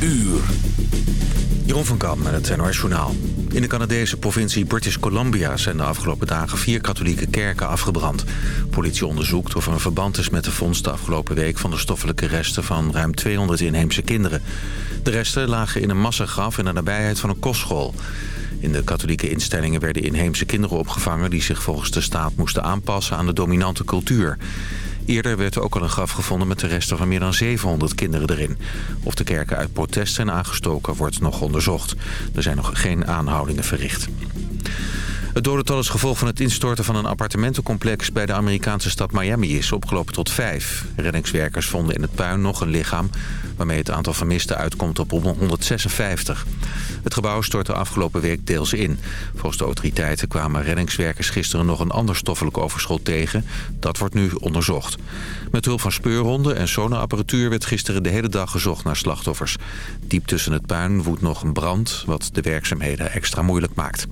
uur. Jeroen van Kam met het NOS Journaal. In de Canadese provincie British Columbia zijn de afgelopen dagen vier katholieke kerken afgebrand. Politie onderzoekt of er een verband is met de vondst de afgelopen week van de stoffelijke resten van ruim 200 inheemse kinderen. De resten lagen in een massagraf in de nabijheid van een kostschool. In de katholieke instellingen werden inheemse kinderen opgevangen... die zich volgens de staat moesten aanpassen aan de dominante cultuur. Eerder werd ook al een graf gevonden met de resten van meer dan 700 kinderen erin. Of de kerken uit protest zijn aangestoken wordt nog onderzocht. Er zijn nog geen aanhoudingen verricht. Het dodental is gevolg van het instorten van een appartementencomplex bij de Amerikaanse stad Miami is opgelopen tot vijf. Reddingswerkers vonden in het puin nog een lichaam waarmee het aantal vermisten uitkomt op 156. Het gebouw stortte afgelopen week deels in. Volgens de autoriteiten kwamen reddingswerkers gisteren nog een ander stoffelijk overschot tegen. Dat wordt nu onderzocht. Met hulp van speurhonden en sonarapparatuur werd gisteren de hele dag gezocht naar slachtoffers. Diep tussen het puin woedt nog een brand wat de werkzaamheden extra moeilijk maakt.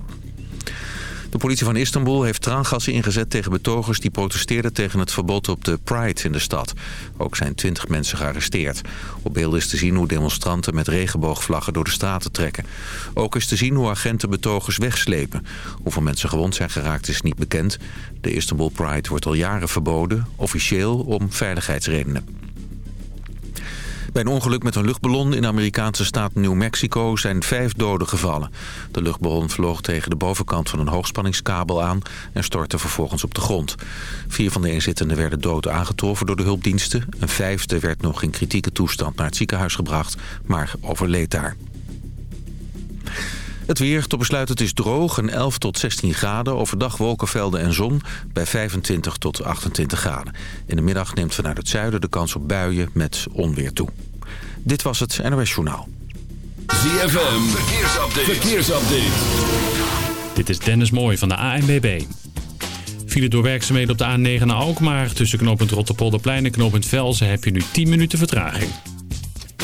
De politie van Istanbul heeft traangassen ingezet tegen betogers... die protesteerden tegen het verbod op de Pride in de stad. Ook zijn twintig mensen gearresteerd. Op beelden is te zien hoe demonstranten met regenboogvlaggen door de straten trekken. Ook is te zien hoe agenten betogers wegslepen. Hoeveel mensen gewond zijn geraakt is niet bekend. De Istanbul Pride wordt al jaren verboden, officieel om veiligheidsredenen. Bij een ongeluk met een luchtballon in de Amerikaanse staat New Mexico zijn vijf doden gevallen. De luchtballon vloog tegen de bovenkant van een hoogspanningskabel aan en stortte vervolgens op de grond. Vier van de inzittenden werden dood aangetroffen door de hulpdiensten. Een vijfde werd nog in kritieke toestand naar het ziekenhuis gebracht, maar overleed daar. Het weer, tot besluit het is droog en 11 tot 16 graden. Overdag wolkenvelden en zon bij 25 tot 28 graden. In de middag neemt vanuit het zuiden de kans op buien met onweer toe. Dit was het NOS Journaal. ZFM, verkeersupdate. verkeersupdate. Dit is Dennis Mooij van de ANBB. File door werkzaamheden op de A9 naar Alkmaar. Tussen knooppunt Rotterpolderplein en knooppunt Velzen heb je nu 10 minuten vertraging.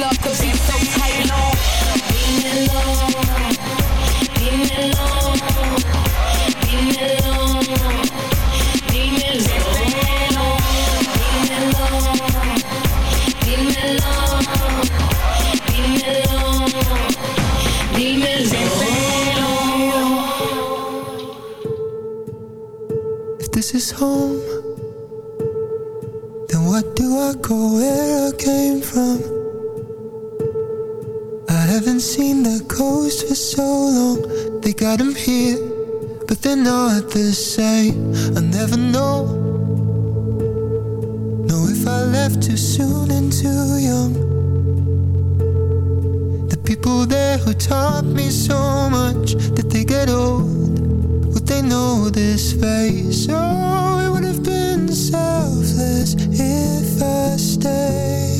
club what to say I never know Know if I left too soon and too young The people there who taught me so much Did they get old? Would they know this face? Oh, it would have been selfless if I stayed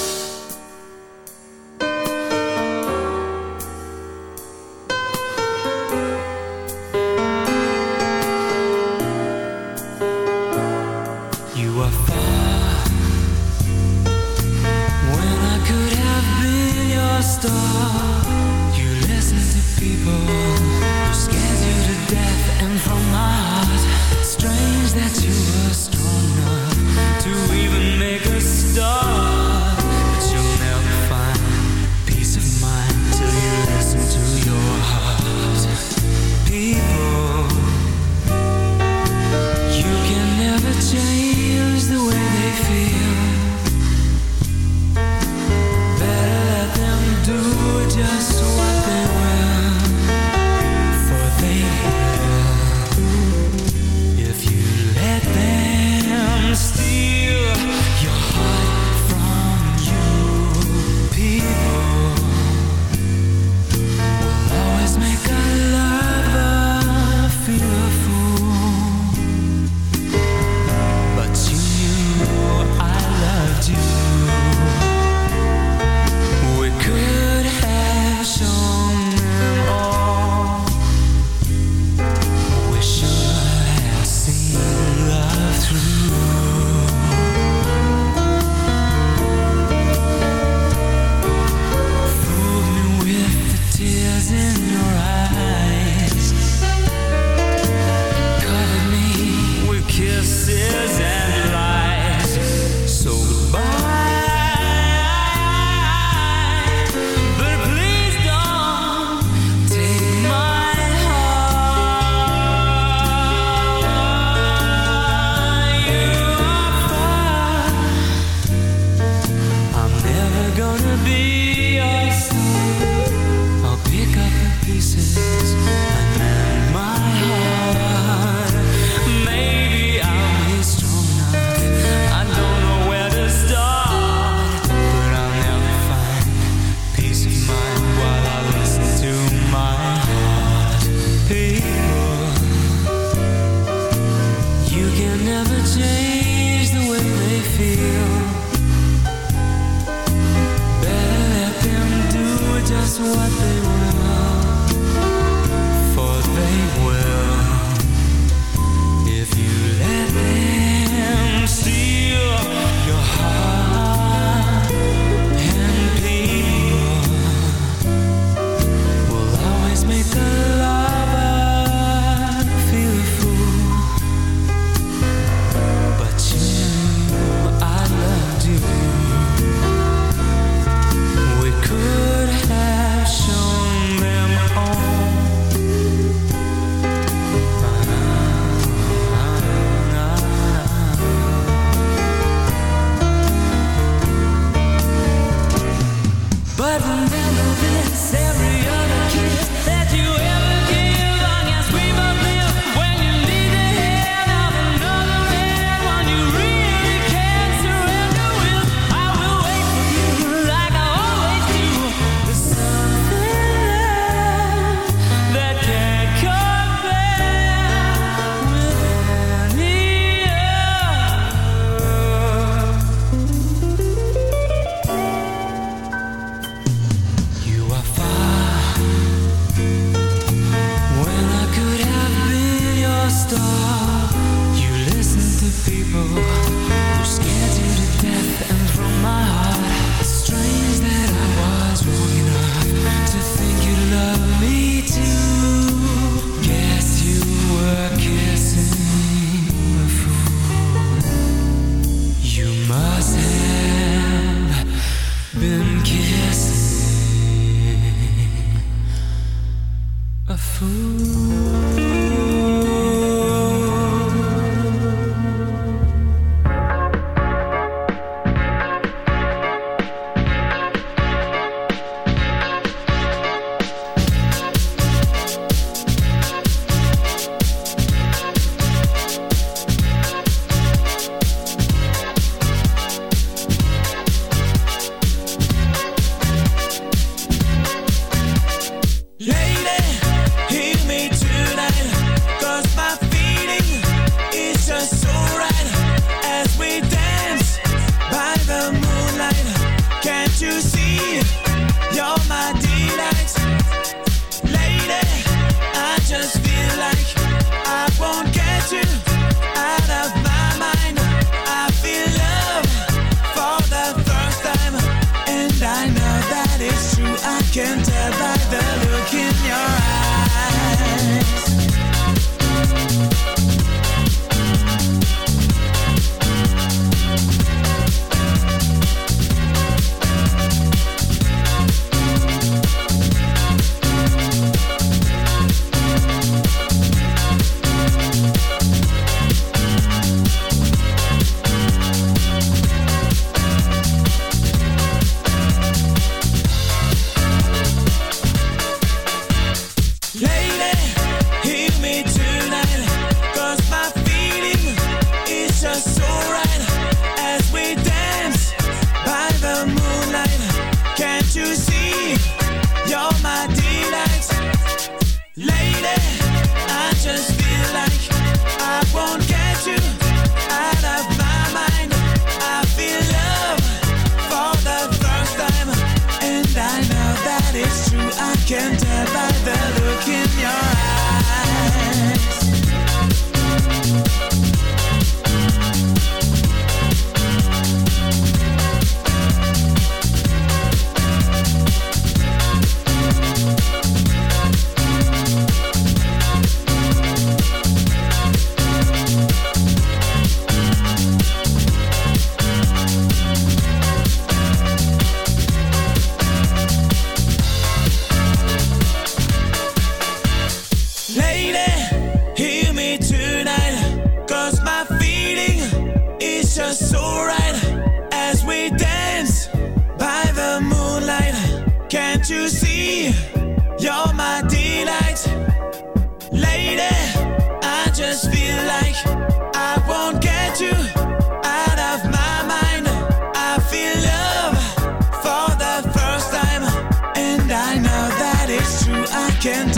Can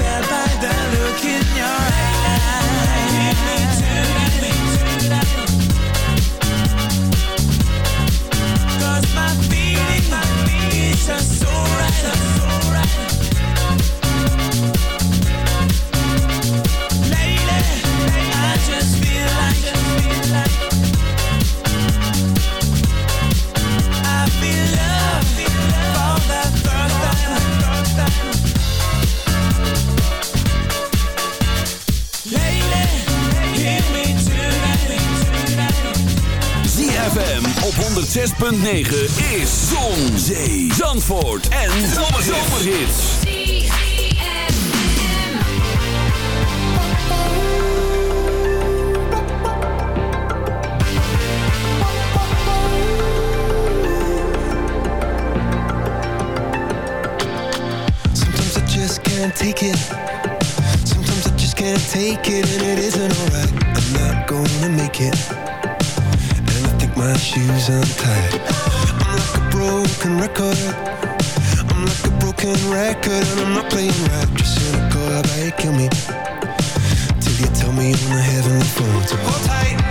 106.9 is Zon, Zee, Zandvoort en Zomerhits. Sometimes I just can't take it. Sometimes I just can't take it and it isn't alright. I'm not gonna make it. my shoes untied. I'm like a broken record. I'm like a broken record And I'm not playing right. Just in a chord, I kill me. Till you tell me on the heavenly phone. So hold tight.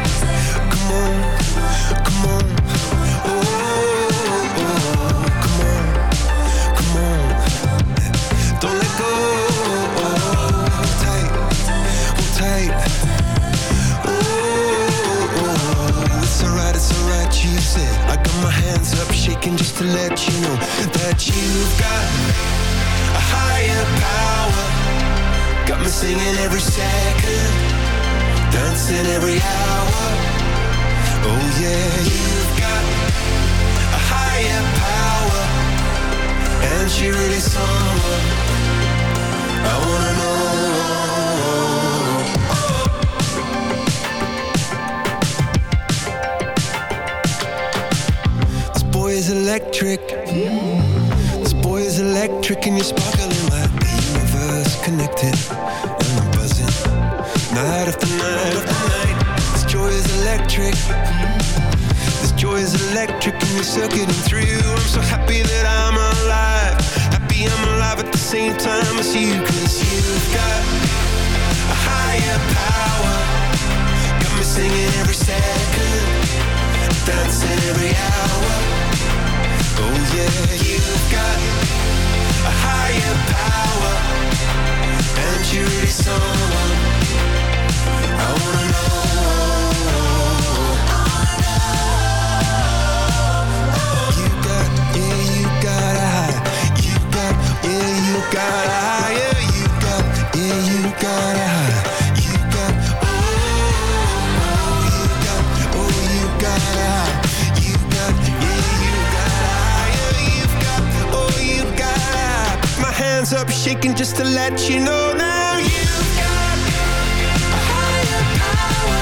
just to let you know. Now You've got a higher power.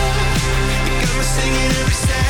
You got me singing every sound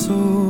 soul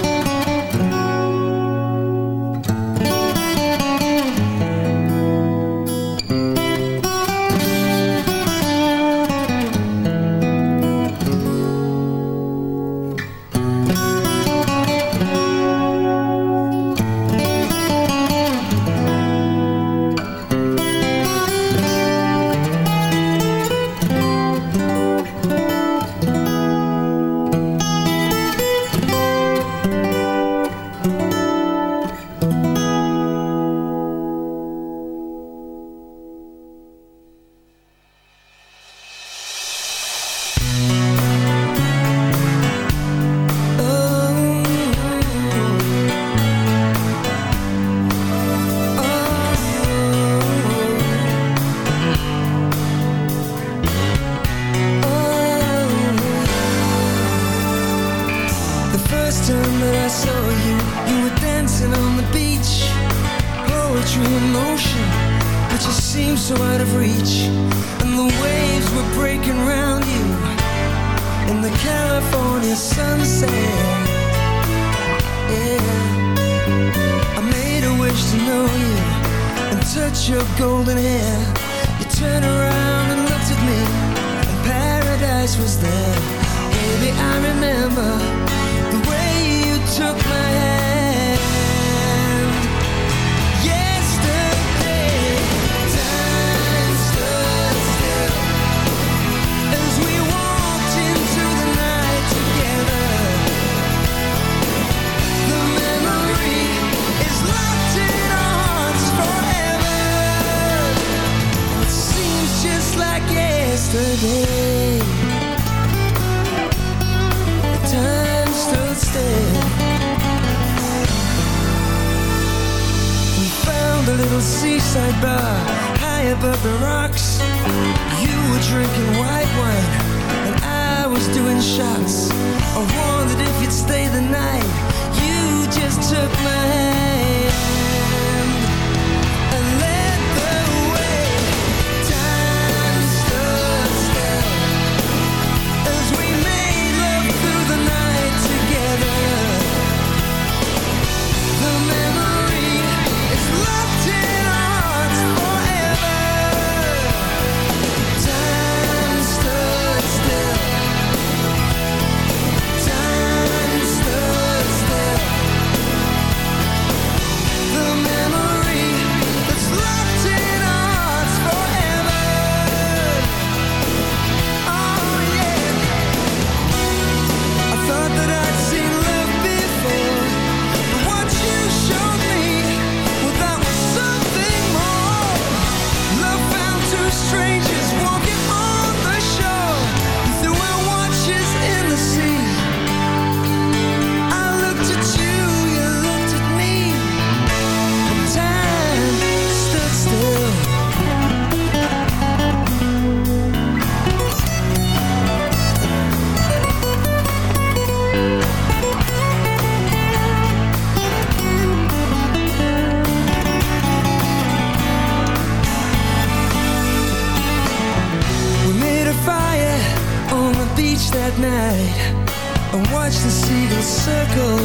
watch the seagulls circle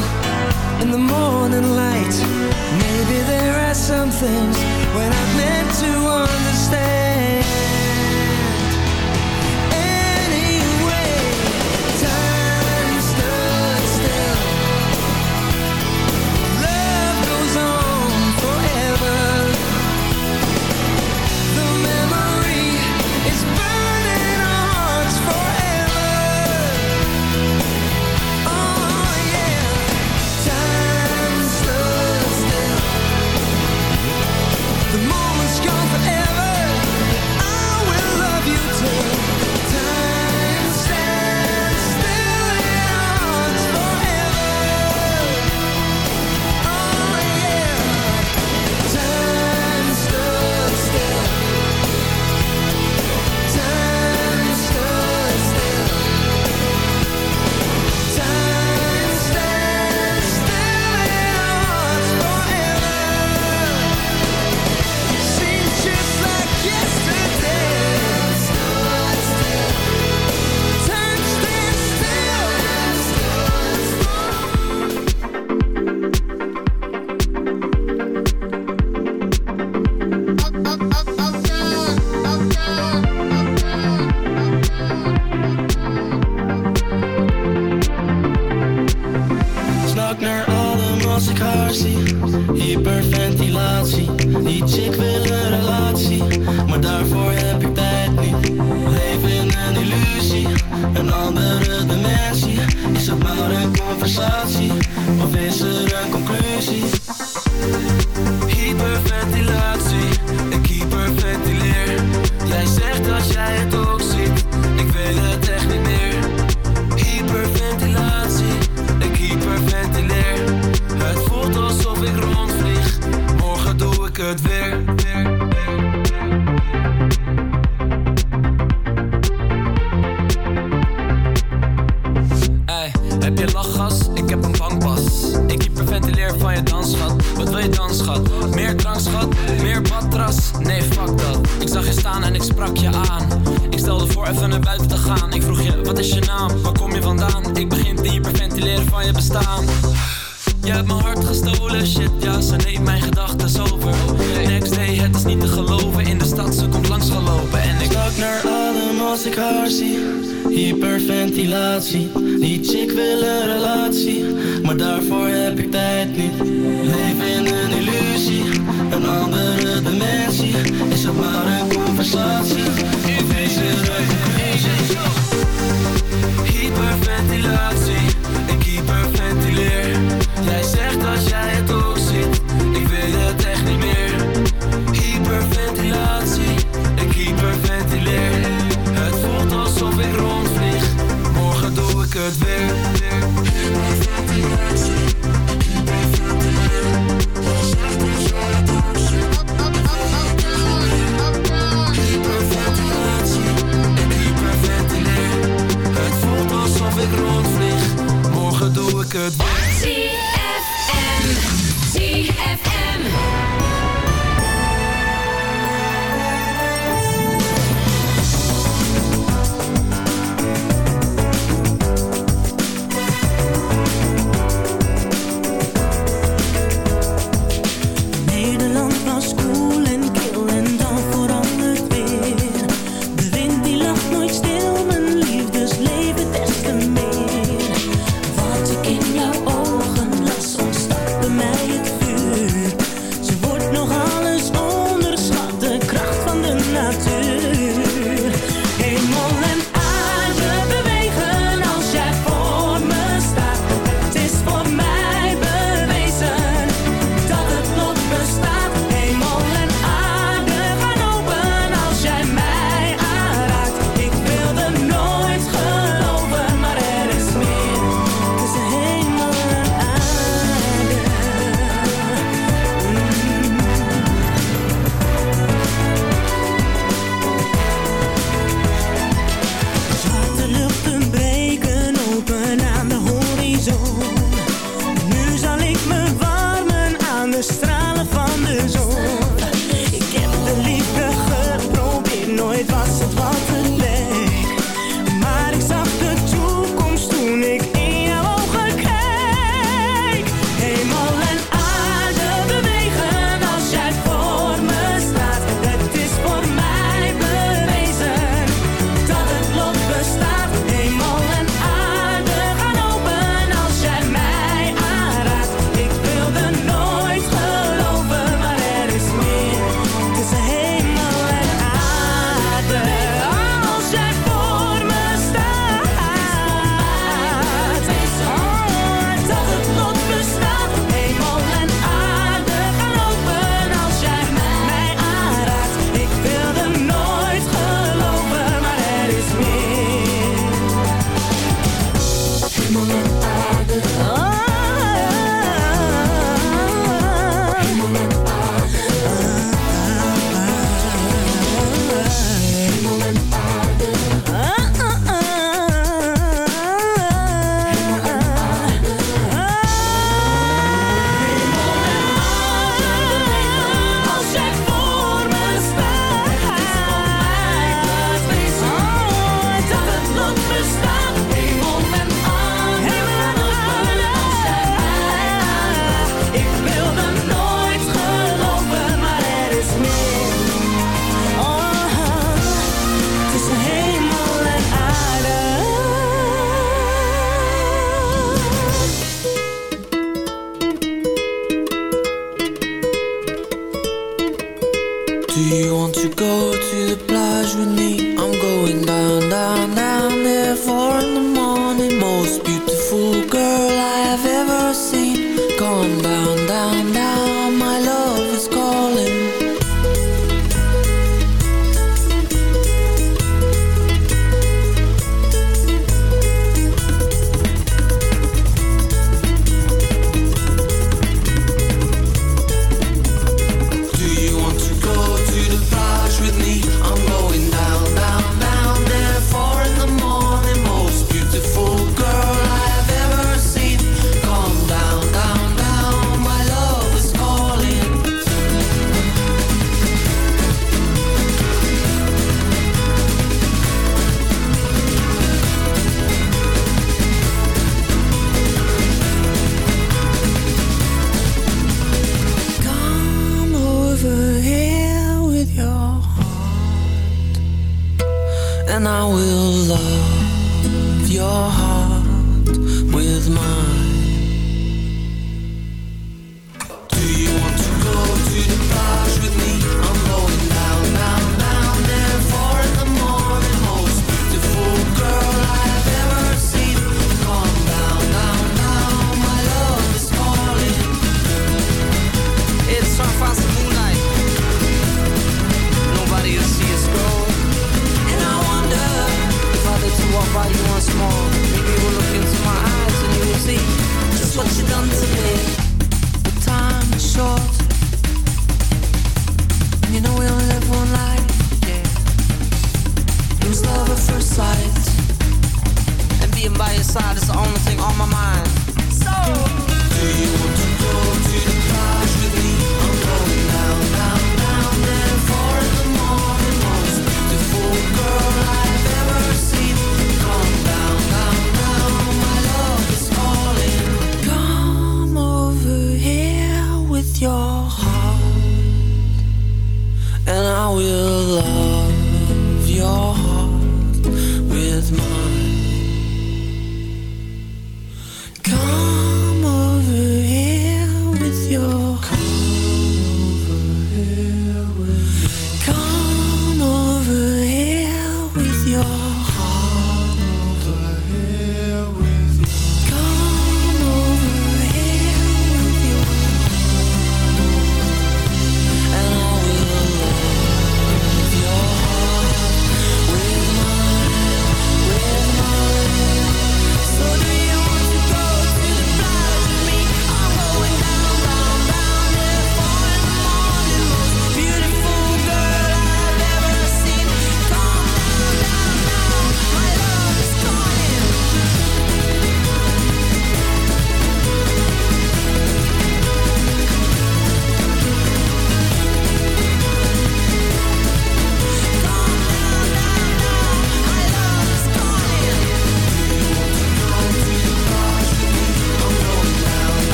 in the morning light. Maybe there are some things when I've meant to understand. een andere dimensie? Is het maar een conversatie, of is er een conclusie? Hyperventilatie, ik hyperventileer Jij zegt dat jij het ook ziet, ik wil het echt niet meer Hyperventilatie, ik hyperventileer Het voelt alsof ik rondvlieg, morgen doe ik het weer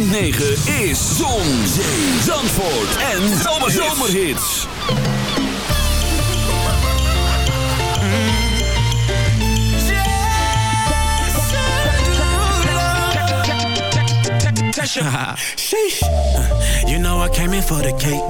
106.9 is Zon, Zee, Zandvoort en Zomerhits. Sheesh. You know I came in for the cake.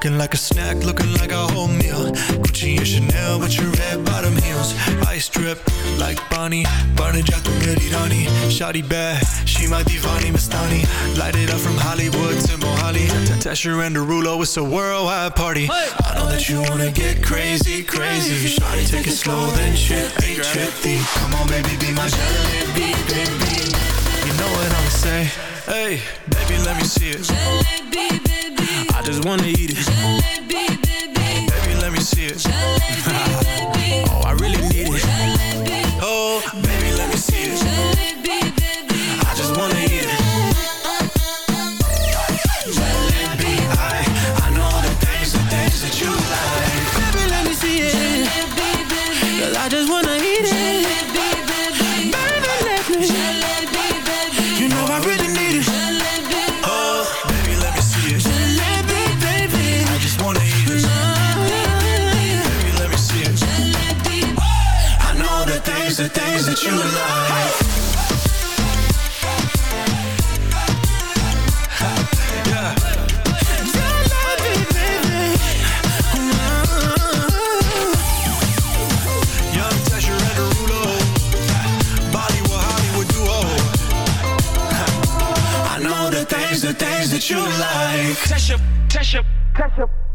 Looking like a snack, looking like a whole meal. Gucci and Chanel with your red bottom heels. Ice drip like Bonnie. Barney Jack Rani. Shotty bad, she my divani Mastani. Light it up from Hollywood to Mohali. Tesher and Derulo, it's a worldwide party. I know that you wanna get crazy, crazy. Shotty, take it slow, then chippy, chippy. Come on, baby, be my jalebi, baby. You know what I'ma say? Hey, baby, let me see it. I just wanna eat it. Baby, let me see it. oh, I really need it. What you like. Test your, test.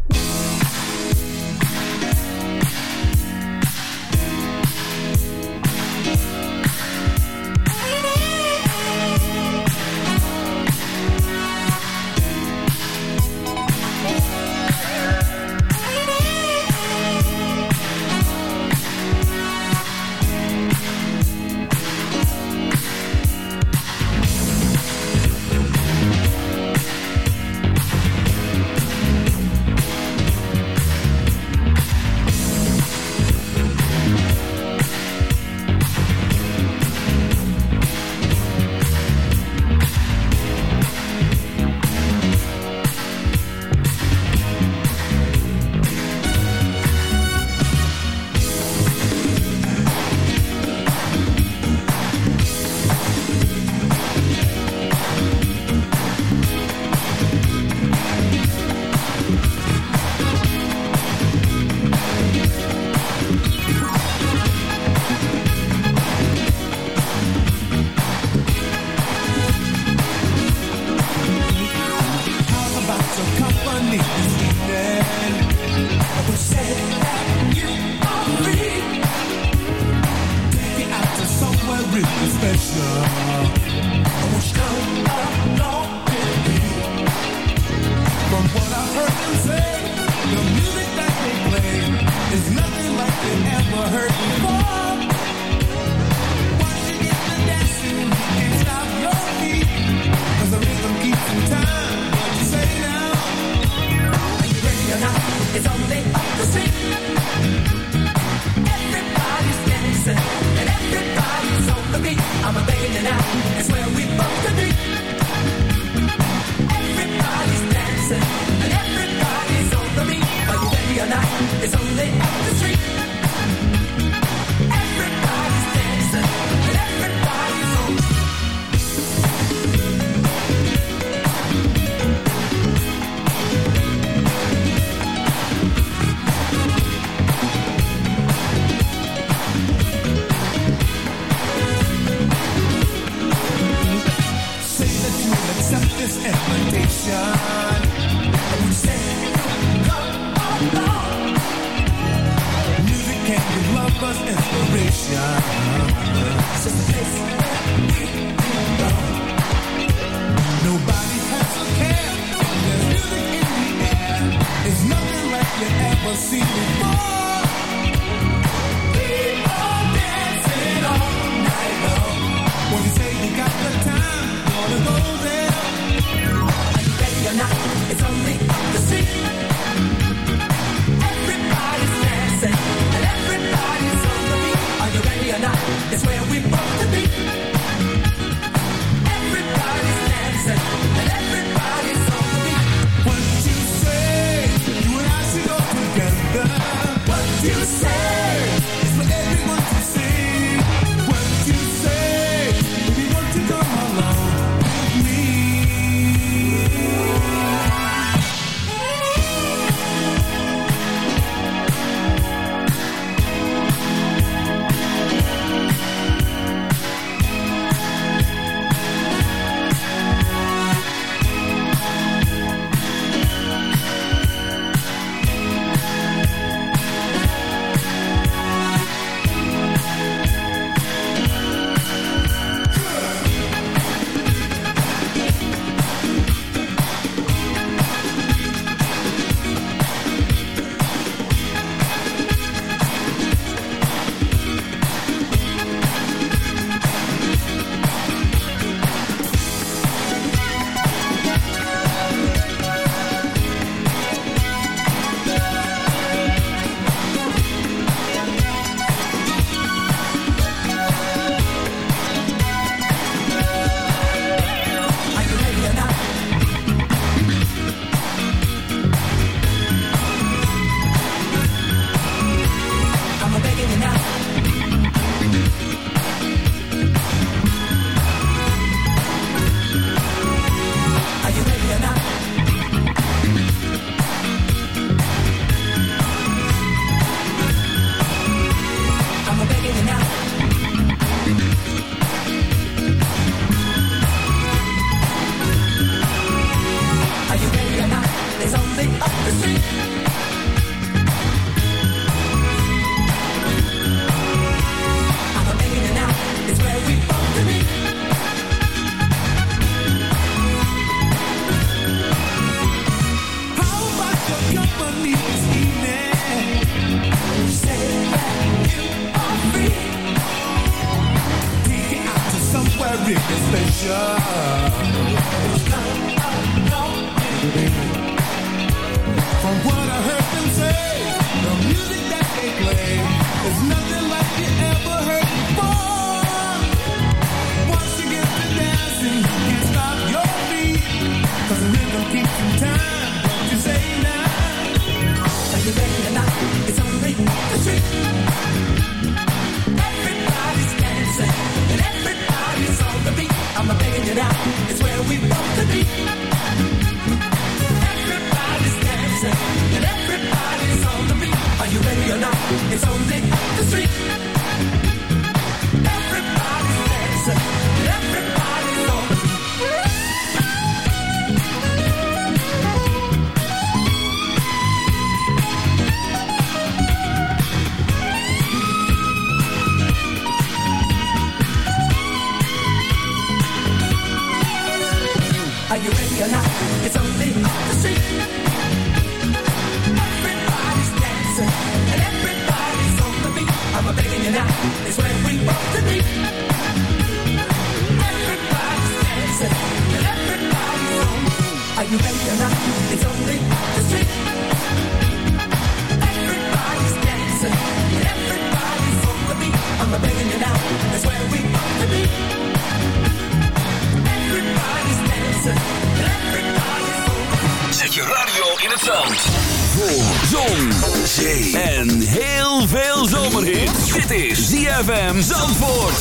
ZFM Zandvoort.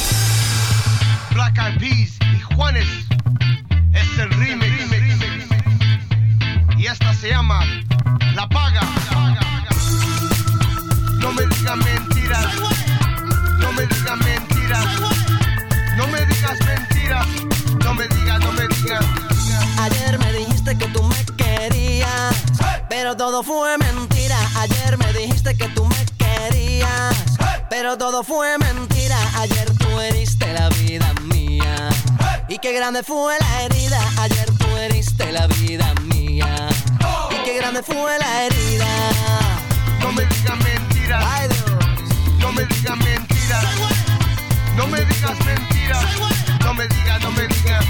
Black Eyed Peas y Juanes es el remix. Y esta se llama La Paga. No me digas mentiras. No me digas mentiras. No me digas mentiras. No me digas, no me digas. Ayer me dijiste que tú me querías, pero todo fue mentira. Pero todo fue mentira. Ayer tú heriste la vida mía. Y qué grande fue la herida. Ayer tú heriste la vida mía. Y qué grande fue la herida. No me digas mentiras. Ay, Dios. No me digas mentiras. No me digas mentiras. No me digas, no me digas.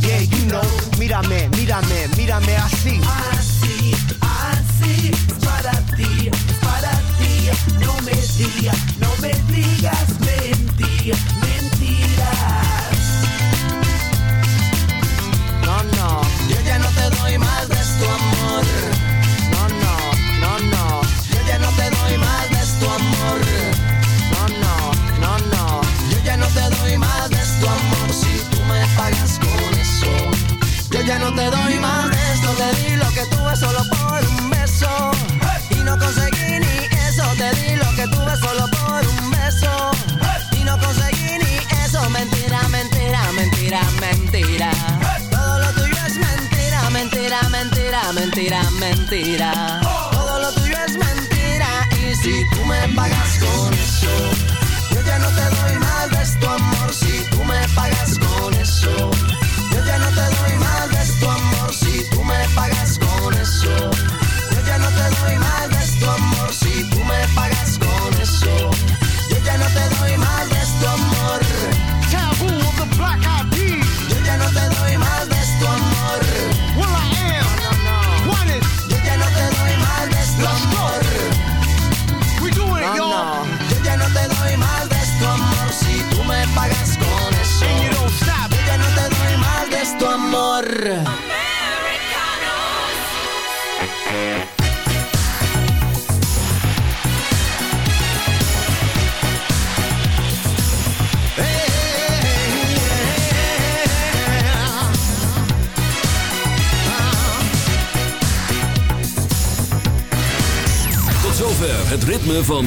yeah, you know. Mírame, mírame, mírame así. Así, así, es para ti, es para ti. No me digas, no me digas mentiras,